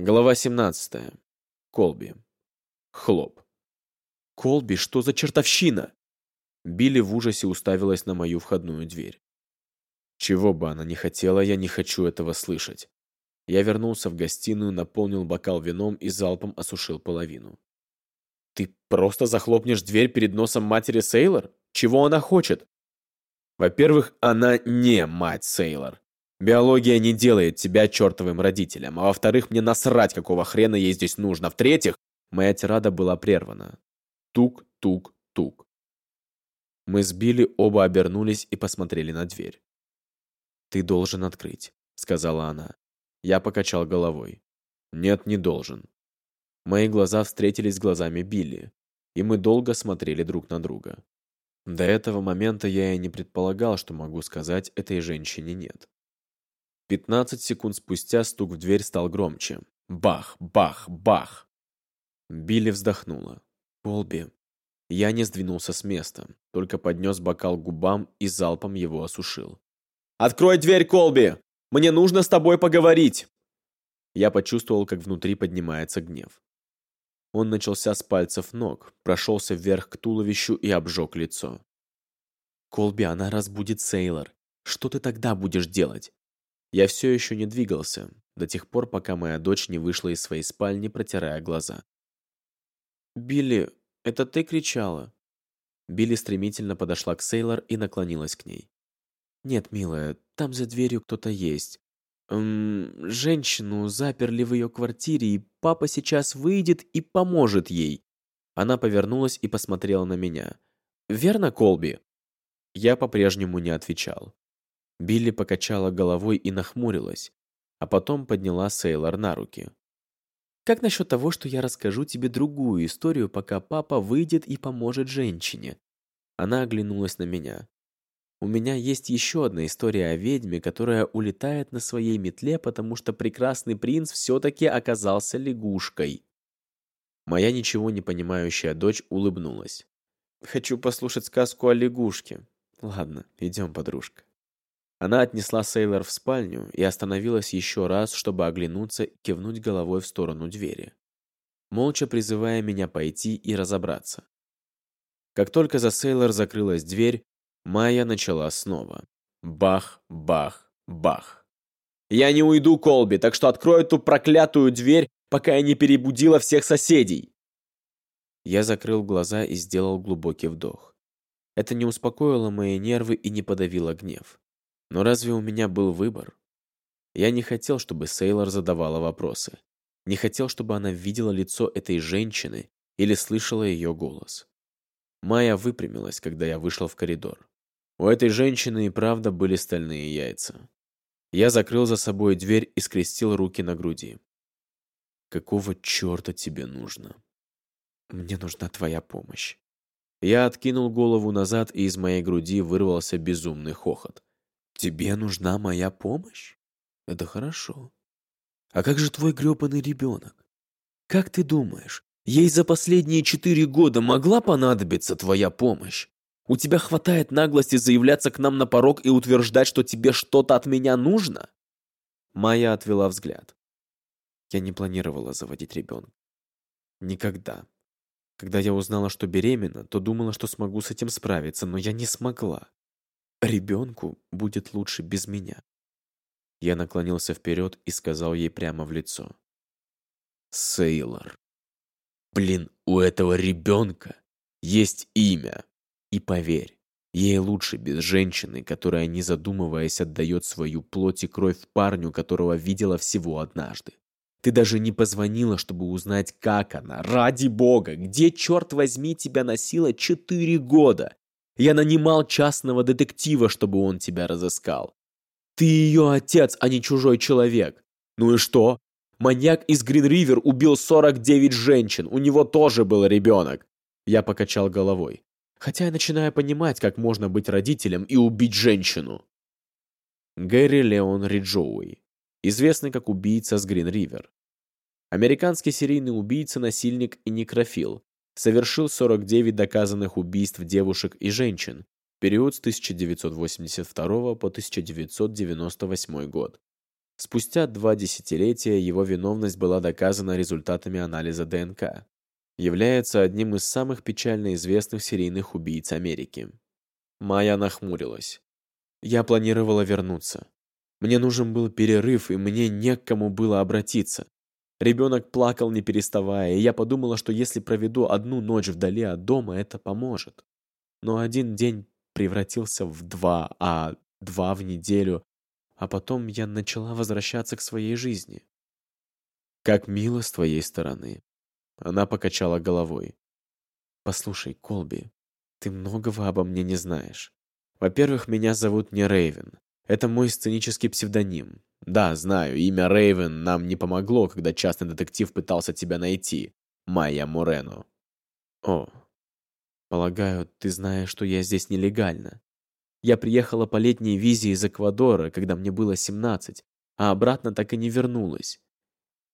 Глава 17. Колби. Хлоп. «Колби, что за чертовщина?» Билли в ужасе уставилась на мою входную дверь. Чего бы она ни хотела, я не хочу этого слышать. Я вернулся в гостиную, наполнил бокал вином и залпом осушил половину. «Ты просто захлопнешь дверь перед носом матери Сейлор? Чего она хочет?» «Во-первых, она не мать Сейлор. Биология не делает тебя чертовым родителем. А во-вторых, мне насрать, какого хрена ей здесь нужно. В-третьих, моя тирада была прервана. Тук-тук-тук. Мы с Билли оба обернулись и посмотрели на дверь. «Ты должен открыть», — сказала она. Я покачал головой. «Нет, не должен». Мои глаза встретились с глазами Билли, и мы долго смотрели друг на друга. До этого момента я и не предполагал, что могу сказать этой женщине «нет». Пятнадцать секунд спустя стук в дверь стал громче. Бах, бах, бах. Билли вздохнула. Полби. Я не сдвинулся с места, только поднес бокал к губам и залпом его осушил. «Открой дверь, Колби! Мне нужно с тобой поговорить!» Я почувствовал, как внутри поднимается гнев. Он начался с пальцев ног, прошелся вверх к туловищу и обжег лицо. «Колби, она разбудит Сейлор. Что ты тогда будешь делать? Я все еще не двигался, до тех пор, пока моя дочь не вышла из своей спальни, протирая глаза. «Билли, это ты кричала?» Билли стремительно подошла к Сейлор и наклонилась к ней. «Нет, милая, там за дверью кто-то есть. Эм, женщину заперли в ее квартире, и папа сейчас выйдет и поможет ей». Она повернулась и посмотрела на меня. «Верно, Колби?» Я по-прежнему не отвечал. Билли покачала головой и нахмурилась, а потом подняла Сейлор на руки. «Как насчет того, что я расскажу тебе другую историю, пока папа выйдет и поможет женщине?» Она оглянулась на меня. «У меня есть еще одна история о ведьме, которая улетает на своей метле, потому что прекрасный принц все-таки оказался лягушкой». Моя ничего не понимающая дочь улыбнулась. «Хочу послушать сказку о лягушке. Ладно, идем, подружка». Она отнесла Сейлор в спальню и остановилась еще раз, чтобы оглянуться и кивнуть головой в сторону двери, молча призывая меня пойти и разобраться. Как только за Сейлор закрылась дверь, Майя начала снова. Бах, бах, бах. «Я не уйду, Колби, так что открой эту проклятую дверь, пока я не перебудила всех соседей!» Я закрыл глаза и сделал глубокий вдох. Это не успокоило мои нервы и не подавило гнев. Но разве у меня был выбор? Я не хотел, чтобы Сейлор задавала вопросы. Не хотел, чтобы она видела лицо этой женщины или слышала ее голос. Майя выпрямилась, когда я вышел в коридор. У этой женщины и правда были стальные яйца. Я закрыл за собой дверь и скрестил руки на груди. «Какого черта тебе нужно?» «Мне нужна твоя помощь». Я откинул голову назад, и из моей груди вырвался безумный хохот. Тебе нужна моя помощь? Это хорошо. А как же твой грёбаный ребенок? Как ты думаешь, ей за последние четыре года могла понадобиться твоя помощь? У тебя хватает наглости заявляться к нам на порог и утверждать, что тебе что-то от меня нужно? Майя отвела взгляд. Я не планировала заводить ребенка. Никогда. Когда я узнала, что беременна, то думала, что смогу с этим справиться, но я не смогла. Ребенку будет лучше без меня. Я наклонился вперед и сказал ей прямо в лицо. Сейлор. Блин, у этого ребенка есть имя. И поверь, ей лучше без женщины, которая, не задумываясь, отдает свою плоть и кровь парню, которого видела всего однажды. Ты даже не позвонила, чтобы узнать, как она. Ради бога, где, черт возьми, тебя носила четыре года? Я нанимал частного детектива, чтобы он тебя разыскал. Ты ее отец, а не чужой человек. Ну и что? Маньяк из Грин-Ривер убил 49 женщин, у него тоже был ребенок. Я покачал головой. Хотя я начинаю понимать, как можно быть родителем и убить женщину. Гэри Леон Риджоуи, известный как убийца с Грин-Ривер. Американский серийный убийца, насильник и некрофил, совершил 49 доказанных убийств девушек и женщин в период с 1982 по 1998 год. Спустя два десятилетия его виновность была доказана результатами анализа ДНК. Является одним из самых печально известных серийных убийц Америки. Майя нахмурилась. Я планировала вернуться. Мне нужен был перерыв, и мне не к кому было обратиться. Ребенок плакал не переставая, и я подумала, что если проведу одну ночь вдали от дома, это поможет. Но один день превратился в два, а два в неделю, а потом я начала возвращаться к своей жизни. Как мило с твоей стороны. Она покачала головой. Послушай, Колби, ты многого обо мне не знаешь. Во-первых, меня зовут не Рейвен. Это мой сценический псевдоним. Да, знаю, имя Рейвен нам не помогло, когда частный детектив пытался тебя найти. Майя Морено. О, полагаю, ты знаешь, что я здесь нелегально. Я приехала по летней визе из Эквадора, когда мне было 17, а обратно так и не вернулась.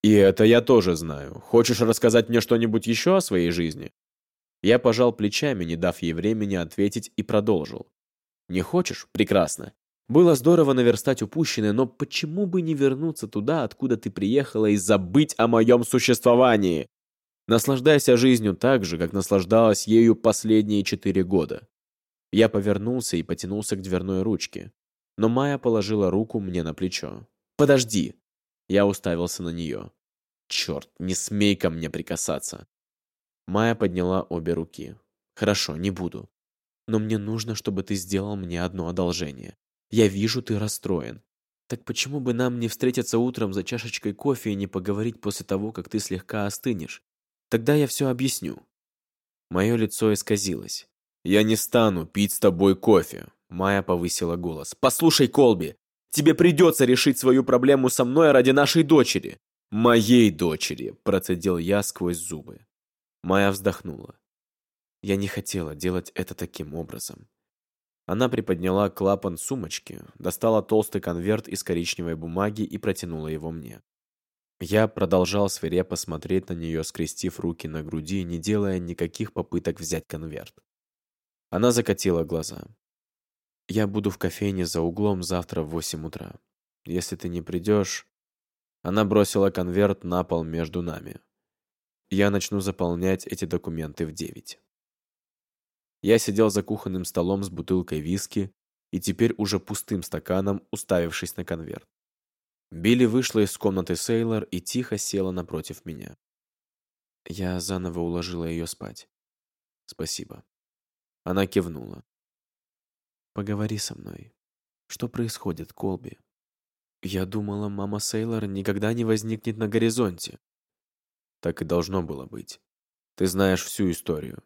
И это я тоже знаю. Хочешь рассказать мне что-нибудь еще о своей жизни? Я пожал плечами, не дав ей времени ответить, и продолжил. Не хочешь? Прекрасно. Было здорово наверстать упущенное, но почему бы не вернуться туда, откуда ты приехала, и забыть о моем существовании? Наслаждайся жизнью так же, как наслаждалась ею последние четыре года. Я повернулся и потянулся к дверной ручке. Но Майя положила руку мне на плечо. «Подожди!» Я уставился на нее. «Черт, не смей ко мне прикасаться!» Майя подняла обе руки. «Хорошо, не буду. Но мне нужно, чтобы ты сделал мне одно одолжение. Я вижу, ты расстроен. Так почему бы нам не встретиться утром за чашечкой кофе и не поговорить после того, как ты слегка остынешь? Тогда я все объясню». Мое лицо исказилось. «Я не стану пить с тобой кофе», — Майя повысила голос. «Послушай, Колби, тебе придется решить свою проблему со мной ради нашей дочери». «Моей дочери», — процедил я сквозь зубы. Майя вздохнула. Я не хотела делать это таким образом. Она приподняла клапан сумочки, достала толстый конверт из коричневой бумаги и протянула его мне. Я продолжал свирепо смотреть на нее, скрестив руки на груди, не делая никаких попыток взять конверт. Она закатила глаза. «Я буду в кофейне за углом завтра в восемь утра. Если ты не придешь...» Она бросила конверт на пол между нами. «Я начну заполнять эти документы в девять». Я сидел за кухонным столом с бутылкой виски и теперь уже пустым стаканом, уставившись на конверт. Билли вышла из комнаты Сейлор и тихо села напротив меня. Я заново уложила ее спать. Спасибо. Она кивнула. «Поговори со мной. Что происходит, Колби?» «Я думала, мама Сейлор никогда не возникнет на горизонте». Так и должно было быть. Ты знаешь всю историю.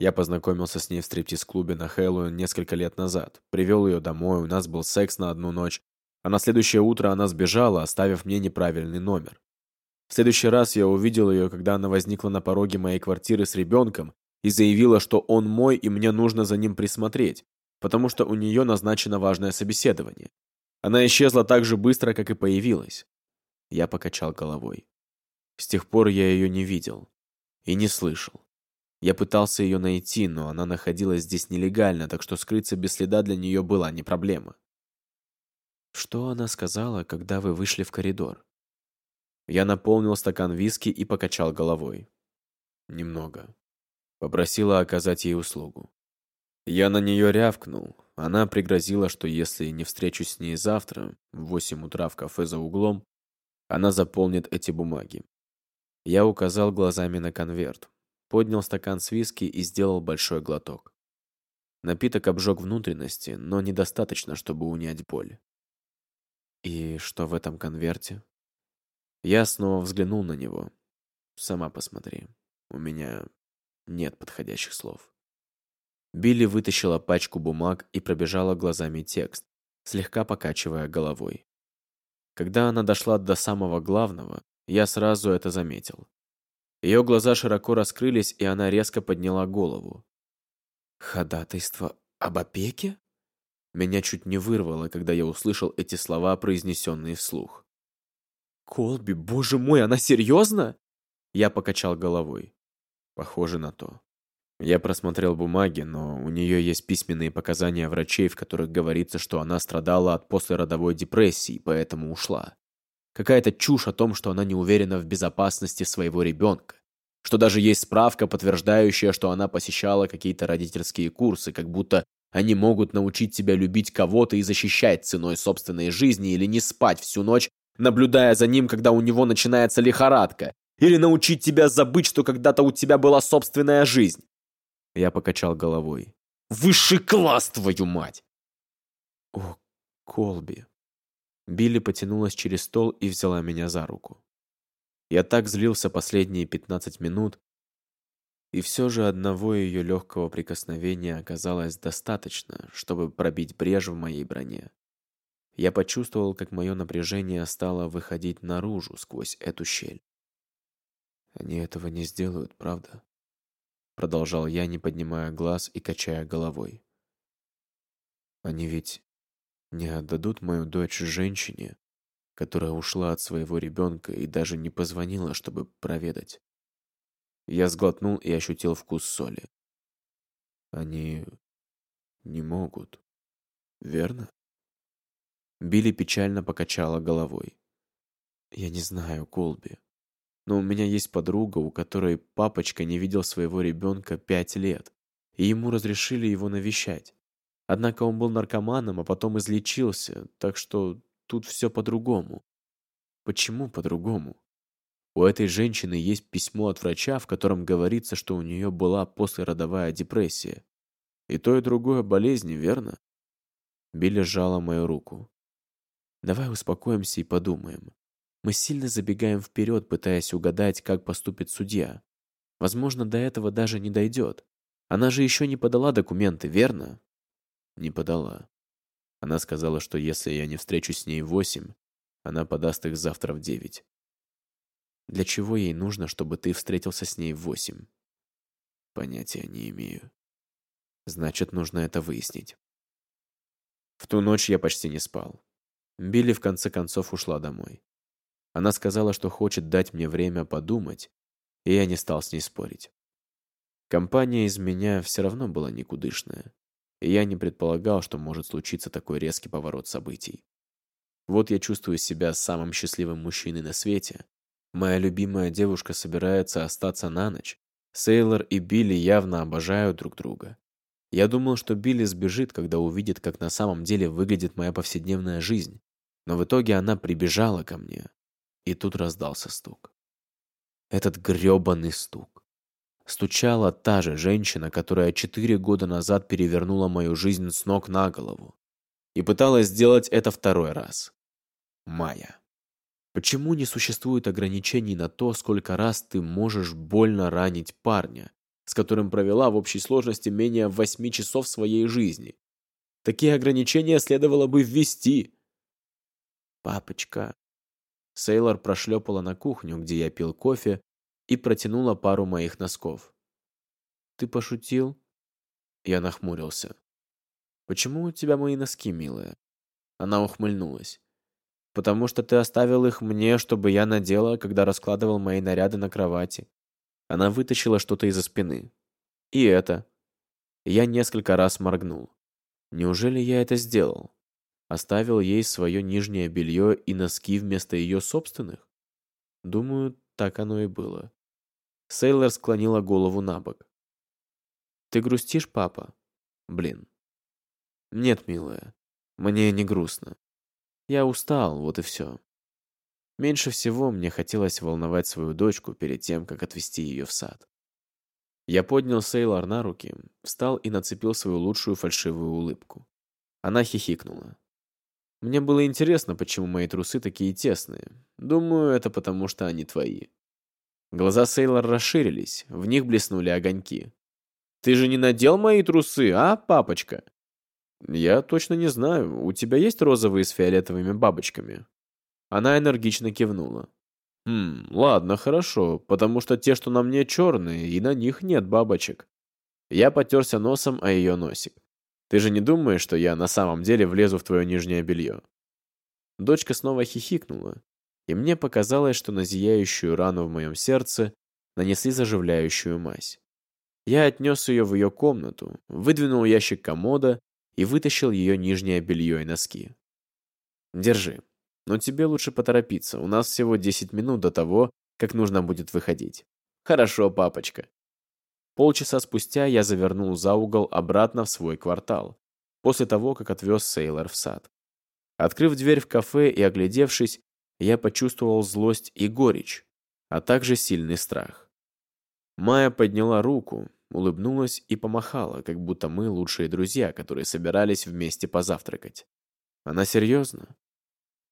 Я познакомился с ней в стриптиз-клубе на Хэллоуин несколько лет назад. Привел ее домой, у нас был секс на одну ночь. А на следующее утро она сбежала, оставив мне неправильный номер. В следующий раз я увидел ее, когда она возникла на пороге моей квартиры с ребенком и заявила, что он мой и мне нужно за ним присмотреть, потому что у нее назначено важное собеседование. Она исчезла так же быстро, как и появилась. Я покачал головой. С тех пор я ее не видел и не слышал. Я пытался ее найти, но она находилась здесь нелегально, так что скрыться без следа для нее была не проблема. Что она сказала, когда вы вышли в коридор? Я наполнил стакан виски и покачал головой. Немного. Попросила оказать ей услугу. Я на нее рявкнул. Она пригрозила, что если не встречусь с ней завтра, в восемь утра в кафе за углом, она заполнит эти бумаги. Я указал глазами на конверт, поднял стакан с виски и сделал большой глоток. Напиток обжег внутренности, но недостаточно, чтобы унять боль. И что в этом конверте? Я снова взглянул на него. Сама посмотри. У меня нет подходящих слов. Билли вытащила пачку бумаг и пробежала глазами текст, слегка покачивая головой. Когда она дошла до самого главного, я сразу это заметил. Ее глаза широко раскрылись, и она резко подняла голову. «Ходатайство об опеке?» Меня чуть не вырвало, когда я услышал эти слова, произнесенные вслух. «Колби, боже мой, она серьезно?» Я покачал головой. Похоже на то. Я просмотрел бумаги, но у нее есть письменные показания врачей, в которых говорится, что она страдала от послеродовой депрессии, поэтому ушла. Какая-то чушь о том, что она не уверена в безопасности своего ребенка. Что даже есть справка, подтверждающая, что она посещала какие-то родительские курсы, как будто они могут научить тебя любить кого-то и защищать ценой собственной жизни или не спать всю ночь, наблюдая за ним, когда у него начинается лихорадка, или научить тебя забыть, что когда-то у тебя была собственная жизнь. Я покачал головой. Высший класс, твою мать! О, Колби. Билли потянулась через стол и взяла меня за руку. Я так злился последние 15 минут, и все же одного ее легкого прикосновения оказалось достаточно, чтобы пробить брешь в моей броне. Я почувствовал, как мое напряжение стало выходить наружу сквозь эту щель. «Они этого не сделают, правда?» Продолжал я, не поднимая глаз и качая головой. «Они ведь не отдадут мою дочь женщине, которая ушла от своего ребенка и даже не позвонила, чтобы проведать. Я сглотнул и ощутил вкус соли. Они не могут, верно? Билли печально покачала головой. Я не знаю, Колби, но у меня есть подруга, у которой папочка не видел своего ребенка пять лет, и ему разрешили его навещать. Однако он был наркоманом, а потом излечился, так что тут все по-другому. Почему по-другому? У этой женщины есть письмо от врача, в котором говорится, что у нее была послеродовая депрессия. И то, и другое болезни, верно? Билли сжала мою руку. Давай успокоимся и подумаем. Мы сильно забегаем вперед, пытаясь угадать, как поступит судья. Возможно, до этого даже не дойдет. Она же еще не подала документы, верно? Не подала. Она сказала, что если я не встречусь с ней в восемь, она подаст их завтра в девять. Для чего ей нужно, чтобы ты встретился с ней в восемь? Понятия не имею. Значит, нужно это выяснить. В ту ночь я почти не спал. Билли в конце концов ушла домой. Она сказала, что хочет дать мне время подумать, и я не стал с ней спорить. Компания из меня все равно была никудышная, и я не предполагал, что может случиться такой резкий поворот событий. Вот я чувствую себя самым счастливым мужчиной на свете, Моя любимая девушка собирается остаться на ночь. Сейлор и Билли явно обожают друг друга. Я думал, что Билли сбежит, когда увидит, как на самом деле выглядит моя повседневная жизнь. Но в итоге она прибежала ко мне. И тут раздался стук. Этот грёбаный стук. Стучала та же женщина, которая четыре года назад перевернула мою жизнь с ног на голову. И пыталась сделать это второй раз. Майя. Почему не существует ограничений на то, сколько раз ты можешь больно ранить парня, с которым провела в общей сложности менее 8 часов своей жизни? Такие ограничения следовало бы ввести. Папочка. Сейлор прошлепала на кухню, где я пил кофе, и протянула пару моих носков. Ты пошутил? Я нахмурился. Почему у тебя мои носки, милая? Она ухмыльнулась потому что ты оставил их мне, чтобы я надела, когда раскладывал мои наряды на кровати. Она вытащила что-то из-за спины. И это. Я несколько раз моргнул. Неужели я это сделал? Оставил ей свое нижнее белье и носки вместо ее собственных? Думаю, так оно и было. Сейлор склонила голову на бок. «Ты грустишь, папа?» «Блин». «Нет, милая, мне не грустно. Я устал, вот и все. Меньше всего мне хотелось волновать свою дочку перед тем, как отвезти ее в сад. Я поднял Сейлор на руки, встал и нацепил свою лучшую фальшивую улыбку. Она хихикнула. Мне было интересно, почему мои трусы такие тесные. Думаю, это потому, что они твои. Глаза Сейлор расширились, в них блеснули огоньки. «Ты же не надел мои трусы, а, папочка?» «Я точно не знаю. У тебя есть розовые с фиолетовыми бабочками?» Она энергично кивнула. «Хм, ладно, хорошо, потому что те, что на мне черные, и на них нет бабочек». Я потерся носом о ее носик. «Ты же не думаешь, что я на самом деле влезу в твое нижнее белье?» Дочка снова хихикнула, и мне показалось, что на зияющую рану в моем сердце нанесли заживляющую мазь. Я отнес ее в ее комнату, выдвинул ящик комода и вытащил ее нижнее белье и носки. «Держи. Но тебе лучше поторопиться. У нас всего 10 минут до того, как нужно будет выходить. Хорошо, папочка. Полчаса спустя я завернул за угол обратно в свой квартал, после того, как отвез Сейлор в сад. Открыв дверь в кафе и оглядевшись, я почувствовал злость и горечь, а также сильный страх. Майя подняла руку, улыбнулась и помахала, как будто мы лучшие друзья, которые собирались вместе позавтракать. Она серьезно?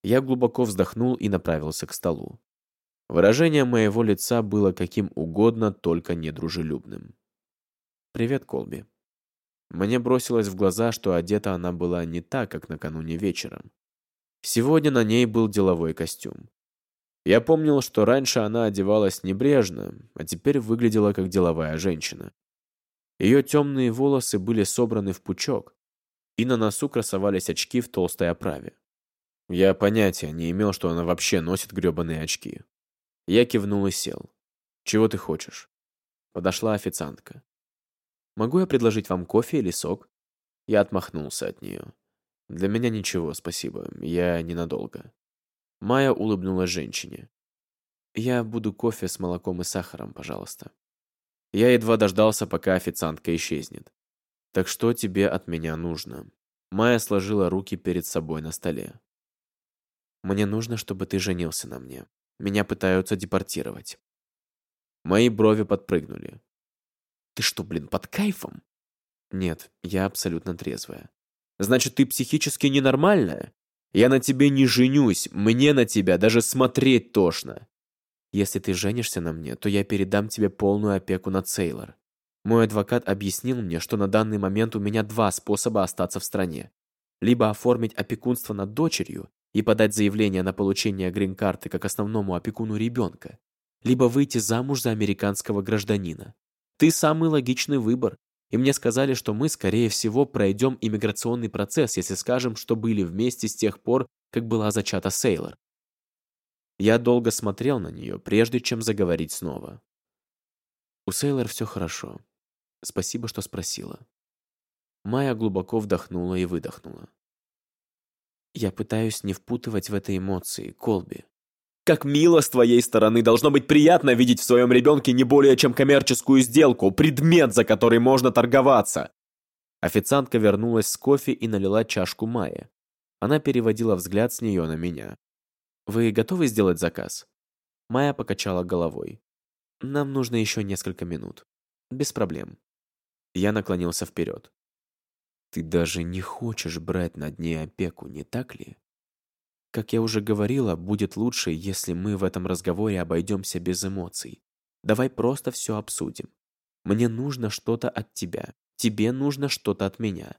Я глубоко вздохнул и направился к столу. Выражение моего лица было каким угодно, только недружелюбным. «Привет, Колби». Мне бросилось в глаза, что одета она была не так, как накануне вечером. Сегодня на ней был деловой костюм. Я помнил, что раньше она одевалась небрежно, а теперь выглядела как деловая женщина. Ее темные волосы были собраны в пучок, и на носу красовались очки в толстой оправе. Я понятия не имел, что она вообще носит гребаные очки. Я кивнул и сел. «Чего ты хочешь?» Подошла официантка. «Могу я предложить вам кофе или сок?» Я отмахнулся от нее. «Для меня ничего, спасибо. Я ненадолго». Майя улыбнулась женщине. «Я буду кофе с молоком и сахаром, пожалуйста». Я едва дождался, пока официантка исчезнет. «Так что тебе от меня нужно?» Майя сложила руки перед собой на столе. «Мне нужно, чтобы ты женился на мне. Меня пытаются депортировать». Мои брови подпрыгнули. «Ты что, блин, под кайфом?» «Нет, я абсолютно трезвая». «Значит, ты психически ненормальная? Я на тебе не женюсь, мне на тебя даже смотреть тошно. Если ты женишься на мне, то я передам тебе полную опеку над Сейлор. Мой адвокат объяснил мне, что на данный момент у меня два способа остаться в стране. Либо оформить опекунство над дочерью и подать заявление на получение грин-карты как основному опекуну ребенка, либо выйти замуж за американского гражданина. Ты самый логичный выбор, и мне сказали, что мы, скорее всего, пройдем иммиграционный процесс, если скажем, что были вместе с тех пор, как была зачата Сейлор. Я долго смотрел на нее, прежде чем заговорить снова. У Сейлор все хорошо. Спасибо, что спросила. Майя глубоко вдохнула и выдохнула. Я пытаюсь не впутывать в это эмоции, Колби. Как мило с твоей стороны, должно быть приятно видеть в своем ребенке не более чем коммерческую сделку, предмет, за который можно торговаться. Официантка вернулась с кофе и налила чашку Майе. Она переводила взгляд с нее на меня. «Вы готовы сделать заказ?» Майя покачала головой. «Нам нужно еще несколько минут. Без проблем». Я наклонился вперед. «Ты даже не хочешь брать над ней опеку, не так ли?» «Как я уже говорила, будет лучше, если мы в этом разговоре обойдемся без эмоций. Давай просто все обсудим. Мне нужно что-то от тебя. Тебе нужно что-то от меня.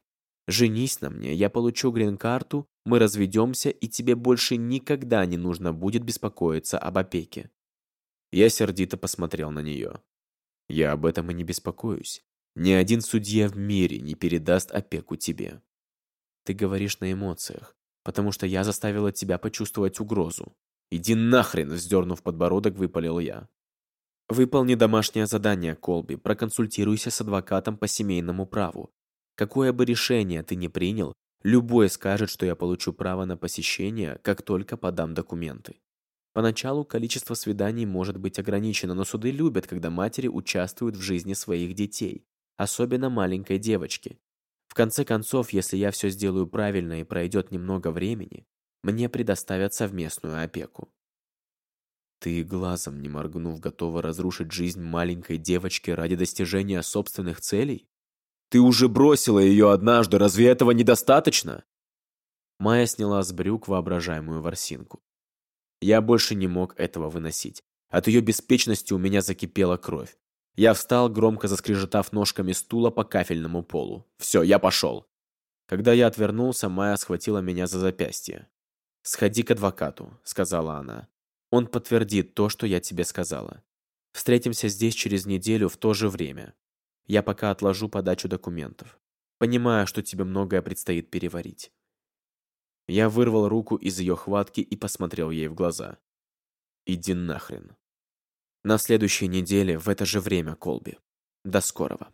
Женись на мне, я получу грин-карту, мы разведемся, и тебе больше никогда не нужно будет беспокоиться об опеке». Я сердито посмотрел на нее. «Я об этом и не беспокоюсь. Ни один судья в мире не передаст опеку тебе. Ты говоришь на эмоциях, потому что я заставила тебя почувствовать угрозу. Иди нахрен, вздернув подбородок, выпалил я. Выполни домашнее задание, Колби, проконсультируйся с адвокатом по семейному праву. Какое бы решение ты ни принял, любой скажет, что я получу право на посещение, как только подам документы. Поначалу количество свиданий может быть ограничено, но суды любят, когда матери участвуют в жизни своих детей, особенно маленькой девочки. В конце концов, если я все сделаю правильно и пройдет немного времени, мне предоставят совместную опеку. Ты глазом не моргнув готова разрушить жизнь маленькой девочки ради достижения собственных целей? Ты уже бросила ее однажды, разве этого недостаточно? Майя сняла с брюк воображаемую ворсинку. Я больше не мог этого выносить. От ее беспечности у меня закипела кровь. Я встал, громко заскрежетав ножками стула по кафельному полу. «Все, я пошел!» Когда я отвернулся, Майя схватила меня за запястье. «Сходи к адвокату», — сказала она. «Он подтвердит то, что я тебе сказала. Встретимся здесь через неделю в то же время. Я пока отложу подачу документов. Понимаю, что тебе многое предстоит переварить. Я вырвал руку из ее хватки и посмотрел ей в глаза. «Иди нахрен». На следующей неделе в это же время, Колби. До скорого.